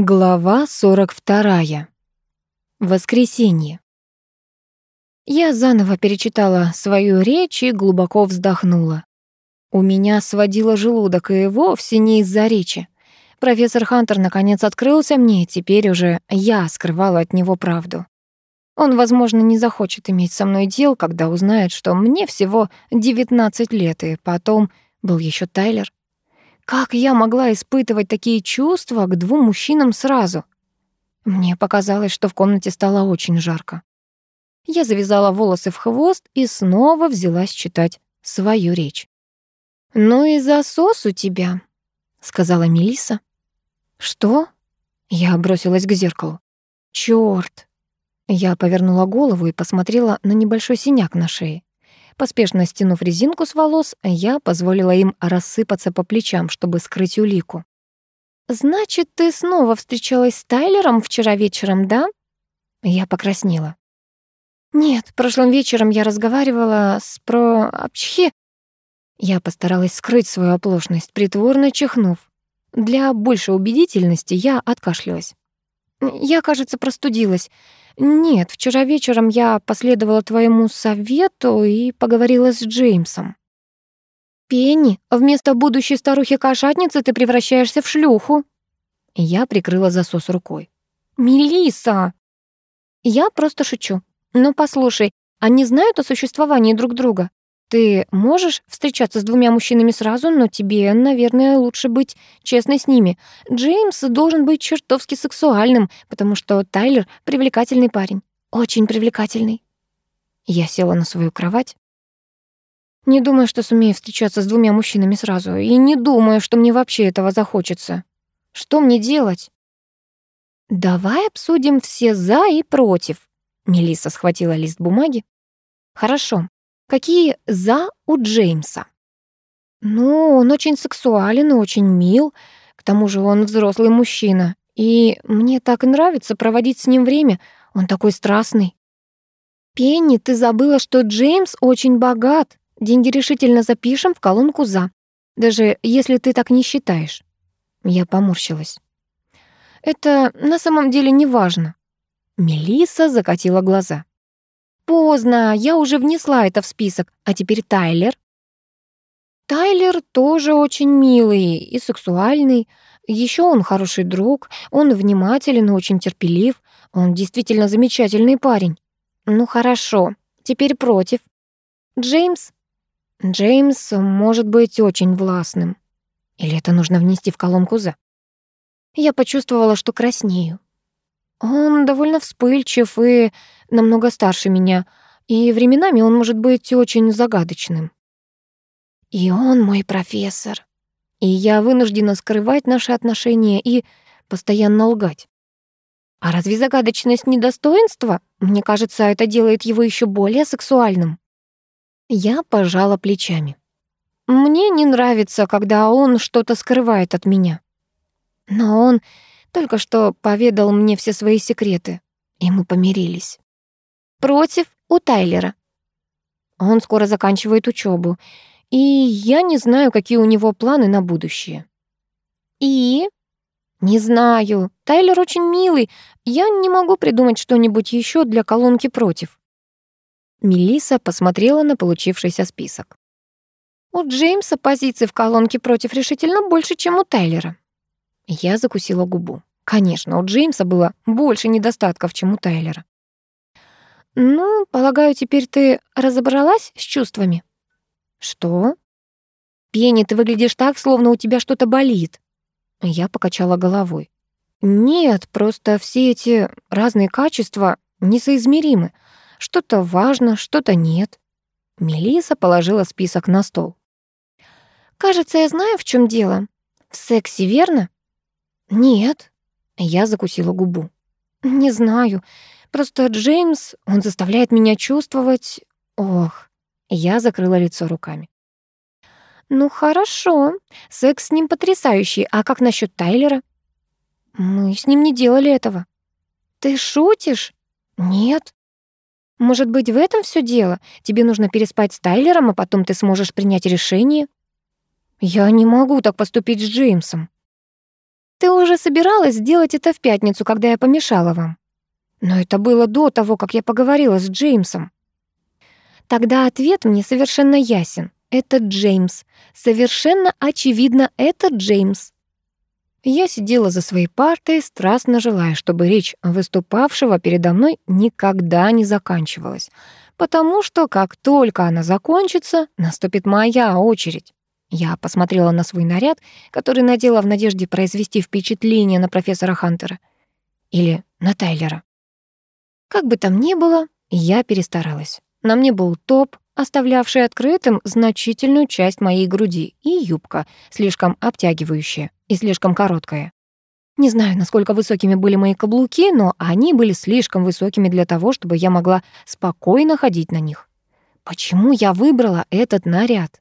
Глава 42. Воскресенье. Я заново перечитала свою речь и глубоко вздохнула. У меня сводило желудок, и вовсе не из-за речи. Профессор Хантер наконец открылся мне, и теперь уже я скрывала от него правду. Он, возможно, не захочет иметь со мной дел, когда узнает, что мне всего 19 лет, и потом был еще Тайлер. Как я могла испытывать такие чувства к двум мужчинам сразу? Мне показалось, что в комнате стало очень жарко. Я завязала волосы в хвост и снова взялась читать свою речь. «Ну и засос у тебя», — сказала Мелиса. «Что?» Я бросилась к зеркалу. «Чёрт!» Я повернула голову и посмотрела на небольшой синяк на шее. Поспешно стянув резинку с волос, я позволила им рассыпаться по плечам, чтобы скрыть улику. «Значит, ты снова встречалась с Тайлером вчера вечером, да?» Я покраснела. «Нет, прошлым вечером я разговаривала с про... Апчхи». Я постаралась скрыть свою оплошность, притворно чихнув. Для большей убедительности я откашлялась. «Я, кажется, простудилась. «Нет, вчера вечером я последовала твоему совету и поговорила с Джеймсом». «Пенни, вместо будущей старухи-кошатницы ты превращаешься в шлюху». Я прикрыла засос рукой. Мелиса, «Я просто шучу. Но послушай, они знают о существовании друг друга? Ты можешь встречаться с двумя мужчинами сразу, но тебе, наверное, лучше быть честной с ними. Джеймс должен быть чертовски сексуальным, потому что Тайлер — привлекательный парень. Очень привлекательный. Я села на свою кровать. Не думаю, что сумею встречаться с двумя мужчинами сразу, и не думаю, что мне вообще этого захочется. Что мне делать? Давай обсудим все «за» и «против». Мелисса схватила лист бумаги. Хорошо. Какие «за» у Джеймса? Ну, он очень сексуален и очень мил. К тому же он взрослый мужчина. И мне так нравится проводить с ним время. Он такой страстный. Пенни, ты забыла, что Джеймс очень богат. Деньги решительно запишем в колонку «за». Даже если ты так не считаешь. Я поморщилась. Это на самом деле не важно. Мелисса закатила глаза. Поздно, я уже внесла это в список. А теперь Тайлер. Тайлер тоже очень милый и сексуальный. Еще он хороший друг, он внимателен и очень терпелив. Он действительно замечательный парень. Ну хорошо, теперь против. Джеймс? Джеймс может быть очень властным. Или это нужно внести в колонку «за»? Я почувствовала, что краснею. Он довольно вспыльчив и намного старше меня, и временами он может быть очень загадочным. И он мой профессор. И я вынуждена скрывать наши отношения и постоянно лгать. А разве загадочность не достоинство? Мне кажется, это делает его еще более сексуальным. Я пожала плечами. Мне не нравится, когда он что-то скрывает от меня. Но он только что поведал мне все свои секреты, и мы помирились. Против у Тайлера. Он скоро заканчивает учебу, и я не знаю, какие у него планы на будущее. И? Не знаю. Тайлер очень милый. Я не могу придумать что-нибудь еще для колонки против. Мелиса посмотрела на получившийся список. У Джеймса позиций в колонке против решительно больше, чем у Тайлера. Я закусила губу. Конечно, у Джеймса было больше недостатков, чем у Тайлера. «Ну, полагаю, теперь ты разобралась с чувствами?» «Что?» «Пенни, ты выглядишь так, словно у тебя что-то болит». Я покачала головой. «Нет, просто все эти разные качества несоизмеримы. Что-то важно, что-то нет». Мелиса положила список на стол. «Кажется, я знаю, в чем дело. В сексе, верно?» «Нет». Я закусила губу. «Не знаю. Просто Джеймс, он заставляет меня чувствовать... Ох». Я закрыла лицо руками. «Ну хорошо. Секс с ним потрясающий. А как насчет Тайлера?» «Мы с ним не делали этого». «Ты шутишь?» «Нет». «Может быть, в этом все дело? Тебе нужно переспать с Тайлером, а потом ты сможешь принять решение?» «Я не могу так поступить с Джеймсом». Ты уже собиралась сделать это в пятницу, когда я помешала вам. Но это было до того, как я поговорила с Джеймсом. Тогда ответ мне совершенно ясен. Это Джеймс. Совершенно очевидно, это Джеймс. Я сидела за своей партой, страстно желая, чтобы речь выступавшего передо мной никогда не заканчивалась, потому что как только она закончится, наступит моя очередь. Я посмотрела на свой наряд, который надела в надежде произвести впечатление на профессора Хантера. Или на Тайлера. Как бы там ни было, я перестаралась. На мне был топ, оставлявший открытым значительную часть моей груди, и юбка, слишком обтягивающая и слишком короткая. Не знаю, насколько высокими были мои каблуки, но они были слишком высокими для того, чтобы я могла спокойно ходить на них. Почему я выбрала этот наряд?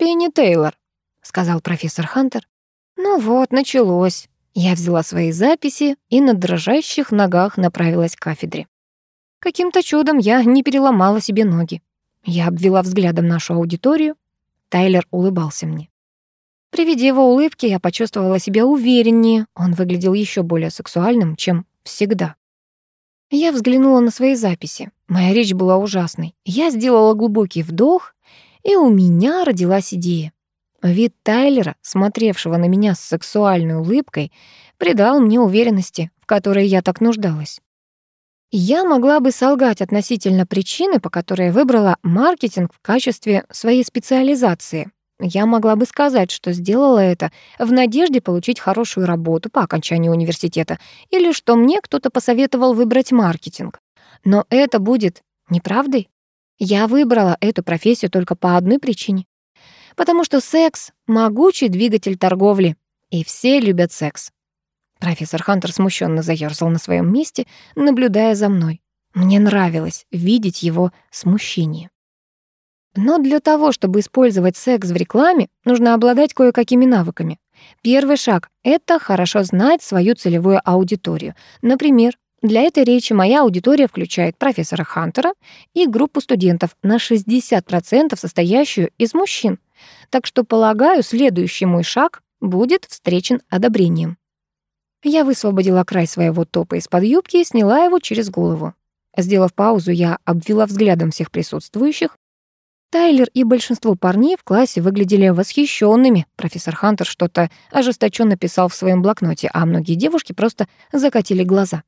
«Пенни Тейлор», — сказал профессор Хантер. «Ну вот, началось». Я взяла свои записи и на дрожащих ногах направилась к кафедре. Каким-то чудом я не переломала себе ноги. Я обвела взглядом нашу аудиторию. Тайлер улыбался мне. При виде его улыбки я почувствовала себя увереннее. Он выглядел еще более сексуальным, чем всегда. Я взглянула на свои записи. Моя речь была ужасной. Я сделала глубокий вдох, и у меня родилась идея. Вид Тайлера, смотревшего на меня с сексуальной улыбкой, придал мне уверенности, в которой я так нуждалась. Я могла бы солгать относительно причины, по которой выбрала маркетинг в качестве своей специализации. Я могла бы сказать, что сделала это в надежде получить хорошую работу по окончании университета или что мне кто-то посоветовал выбрать маркетинг. Но это будет неправдой. Я выбрала эту профессию только по одной причине. Потому что секс — могучий двигатель торговли, и все любят секс. Профессор Хантер смущенно заёрзал на своем месте, наблюдая за мной. Мне нравилось видеть его смущение. Но для того, чтобы использовать секс в рекламе, нужно обладать кое-какими навыками. Первый шаг — это хорошо знать свою целевую аудиторию. Например, для этой речи моя аудитория включает профессора Хантера и группу студентов на 60% состоящую из мужчин. Так что, полагаю, следующий мой шаг будет встречен одобрением. Я высвободила край своего топа из-под юбки и сняла его через голову. Сделав паузу, я обвела взглядом всех присутствующих. Тайлер и большинство парней в классе выглядели восхищенными. Профессор Хантер что-то ожесточенно писал в своем блокноте, а многие девушки просто закатили глаза.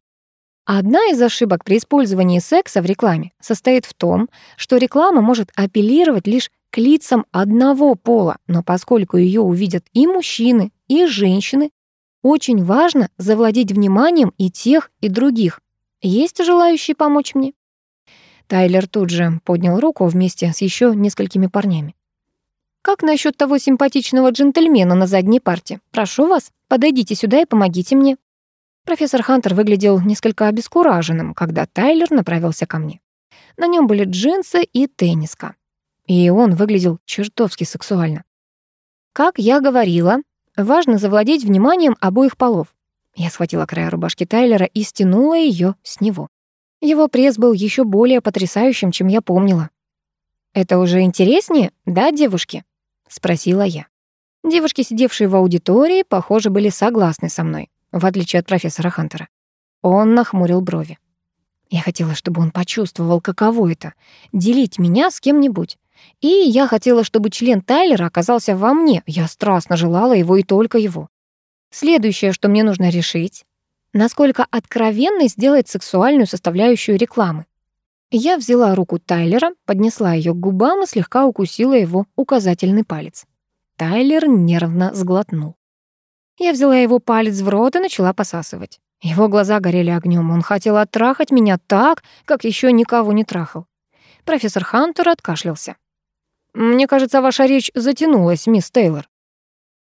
Одна из ошибок при использовании секса в рекламе состоит в том, что реклама может апеллировать лишь к лицам одного пола, но поскольку ее увидят и мужчины, и женщины, очень важно завладеть вниманием и тех, и других. Есть желающие помочь мне? Тайлер тут же поднял руку вместе с еще несколькими парнями. «Как насчет того симпатичного джентльмена на задней парте? Прошу вас, подойдите сюда и помогите мне». Профессор Хантер выглядел несколько обескураженным, когда Тайлер направился ко мне. На нем были джинсы и тенниска. И он выглядел чертовски сексуально. Как я говорила, важно завладеть вниманием обоих полов. Я схватила края рубашки Тайлера и стянула ее с него. Его пресс был еще более потрясающим, чем я помнила. «Это уже интереснее, да, девушки?» — спросила я. Девушки, сидевшие в аудитории, похоже, были согласны со мной в отличие от профессора Хантера. Он нахмурил брови. Я хотела, чтобы он почувствовал, каково это — делить меня с кем-нибудь. И я хотела, чтобы член Тайлера оказался во мне. Я страстно желала его и только его. Следующее, что мне нужно решить, насколько откровенной сделать сексуальную составляющую рекламы. Я взяла руку Тайлера, поднесла ее к губам и слегка укусила его указательный палец. Тайлер нервно сглотнул. Я взяла его палец в рот и начала посасывать. Его глаза горели огнем. Он хотел оттрахать меня так, как еще никого не трахал. Профессор Хантер откашлялся. «Мне кажется, ваша речь затянулась, мисс Тейлор».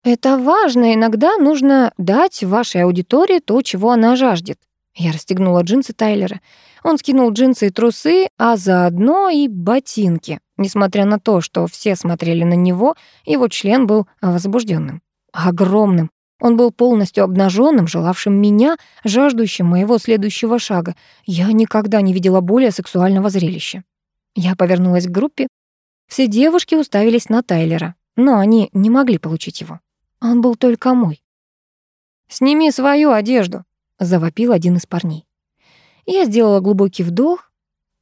«Это важно. Иногда нужно дать вашей аудитории то, чего она жаждет». Я расстегнула джинсы Тайлера. Он скинул джинсы и трусы, а заодно и ботинки. Несмотря на то, что все смотрели на него, его член был возбужденным, огромным, он был полностью обнаженным, желавшим меня, жаждущим моего следующего шага. Я никогда не видела более сексуального зрелища. Я повернулась к группе. Все девушки уставились на Тайлера, но они не могли получить его. Он был только мой. «Сними свою одежду», — завопил один из парней. Я сделала глубокий вдох.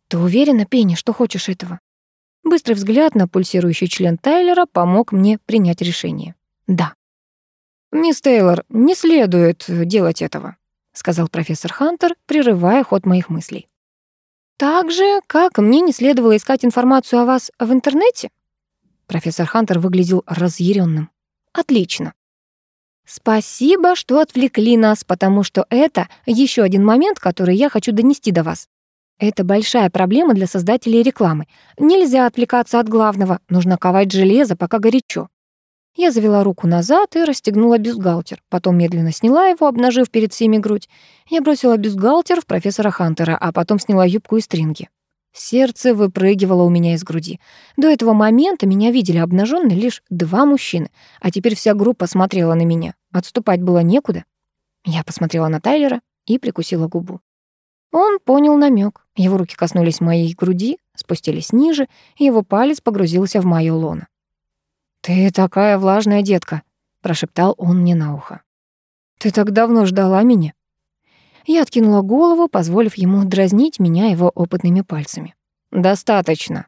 «Ты уверена, Пенни, что хочешь этого?» Быстрый взгляд на пульсирующий член Тайлера помог мне принять решение. «Да». «Мисс Тейлор, не следует делать этого», — сказал профессор Хантер, прерывая ход моих мыслей. «Так же, как мне не следовало искать информацию о вас в интернете?» Профессор Хантер выглядел разъяренным. «Отлично. Спасибо, что отвлекли нас, потому что это еще один момент, который я хочу донести до вас. Это большая проблема для создателей рекламы. Нельзя отвлекаться от главного, нужно ковать железо, пока горячо. Я завела руку назад и расстегнула бюстгальтер, потом медленно сняла его, обнажив перед всеми грудь. Я бросила бюстгальтер в профессора Хантера, а потом сняла юбку и стринги. Сердце выпрыгивало у меня из груди. До этого момента меня видели обнаженной лишь два мужчины, а теперь вся группа смотрела на меня. Отступать было некуда. Я посмотрела на Тайлера и прикусила губу. Он понял намек. Его руки коснулись моей груди, спустились ниже, и его палец погрузился в моё лоно. «Ты такая влажная детка», — прошептал он мне на ухо. «Ты так давно ждала меня?» Я откинула голову, позволив ему дразнить меня его опытными пальцами. «Достаточно».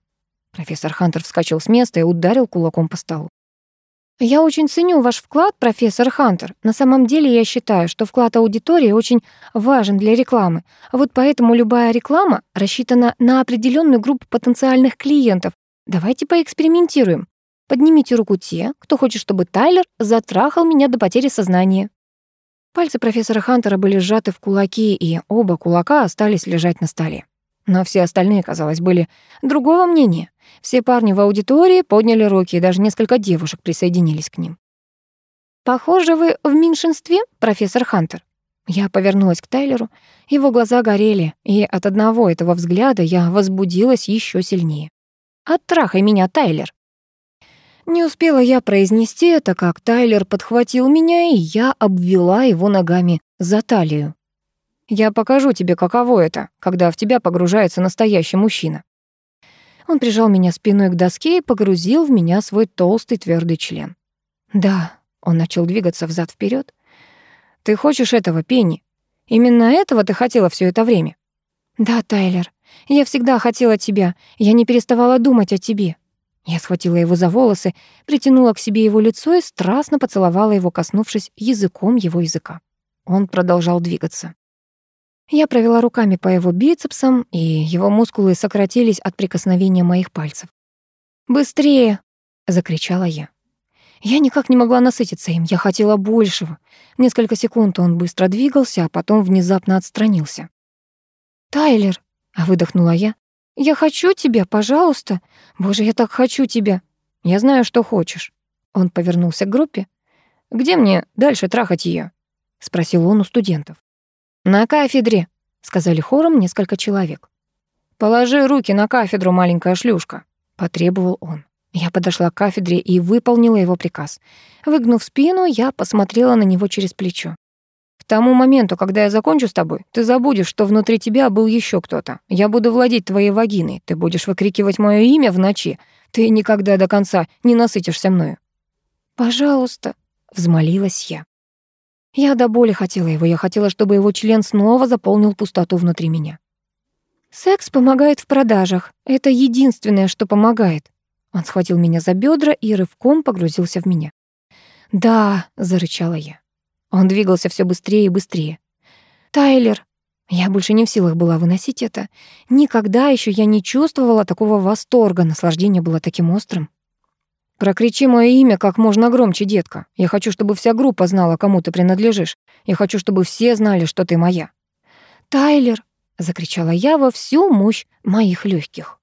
Профессор Хантер вскочил с места и ударил кулаком по столу. «Я очень ценю ваш вклад, профессор Хантер. На самом деле я считаю, что вклад аудитории очень важен для рекламы. Вот поэтому любая реклама рассчитана на определенную группу потенциальных клиентов. Давайте поэкспериментируем. Поднимите руку те, кто хочет, чтобы Тайлер затрахал меня до потери сознания». Пальцы профессора Хантера были сжаты в кулаки, и оба кулака остались лежать на столе. Но все остальные, казалось, были другого мнения. Все парни в аудитории подняли руки, и даже несколько девушек присоединились к ним. «Похоже, вы в меньшинстве, профессор Хантер?» Я повернулась к Тайлеру. Его глаза горели, и от одного этого взгляда я возбудилась еще сильнее. «Оттрахай меня, Тайлер!» Не успела я произнести это, как Тайлер подхватил меня, и я обвела его ногами за талию. «Я покажу тебе, каково это, когда в тебя погружается настоящий мужчина». Он прижал меня спиной к доске и погрузил в меня свой толстый твердый член. «Да», — он начал двигаться взад вперед. «Ты хочешь этого, Пенни? Именно этого ты хотела все это время?» «Да, Тайлер, я всегда хотела тебя, я не переставала думать о тебе. Я схватила его за волосы, притянула к себе его лицо и страстно поцеловала его, коснувшись языком его языка. Он продолжал двигаться. Я провела руками по его бицепсам, и его мускулы сократились от прикосновения моих пальцев. «Быстрее!» — закричала я. Я никак не могла насытиться им, я хотела большего. Несколько секунд он быстро двигался, а потом внезапно отстранился. «Тайлер!» — выдохнула я. «Я хочу тебя, пожалуйста. Боже, я так хочу тебя. Я знаю, что хочешь». Он повернулся к группе. «Где мне дальше трахать ее? спросил он у студентов. «На кафедре», — сказали хором несколько человек. «Положи руки на кафедру, маленькая шлюшка», — потребовал он. Я подошла к кафедре и выполнила его приказ. Выгнув спину, я посмотрела на него через плечо. Тому моменту, когда я закончу с тобой, ты забудешь, что внутри тебя был еще кто-то. Я буду владеть твоей вагиной. Ты будешь выкрикивать мое имя в ночи. Ты никогда до конца не насытишься мною. Пожалуйста, взмолилась я. Я до боли хотела его. Я хотела, чтобы его член снова заполнил пустоту внутри меня. Секс помогает в продажах. Это единственное, что помогает. Он схватил меня за бедра и рывком погрузился в меня. «Да», — зарычала я. Он двигался все быстрее и быстрее. «Тайлер!» Я больше не в силах была выносить это. Никогда еще я не чувствовала такого восторга, наслаждение было таким острым. «Прокричи мое имя как можно громче, детка. Я хочу, чтобы вся группа знала, кому ты принадлежишь. Я хочу, чтобы все знали, что ты моя». «Тайлер!» — закричала я во всю мощь моих легких.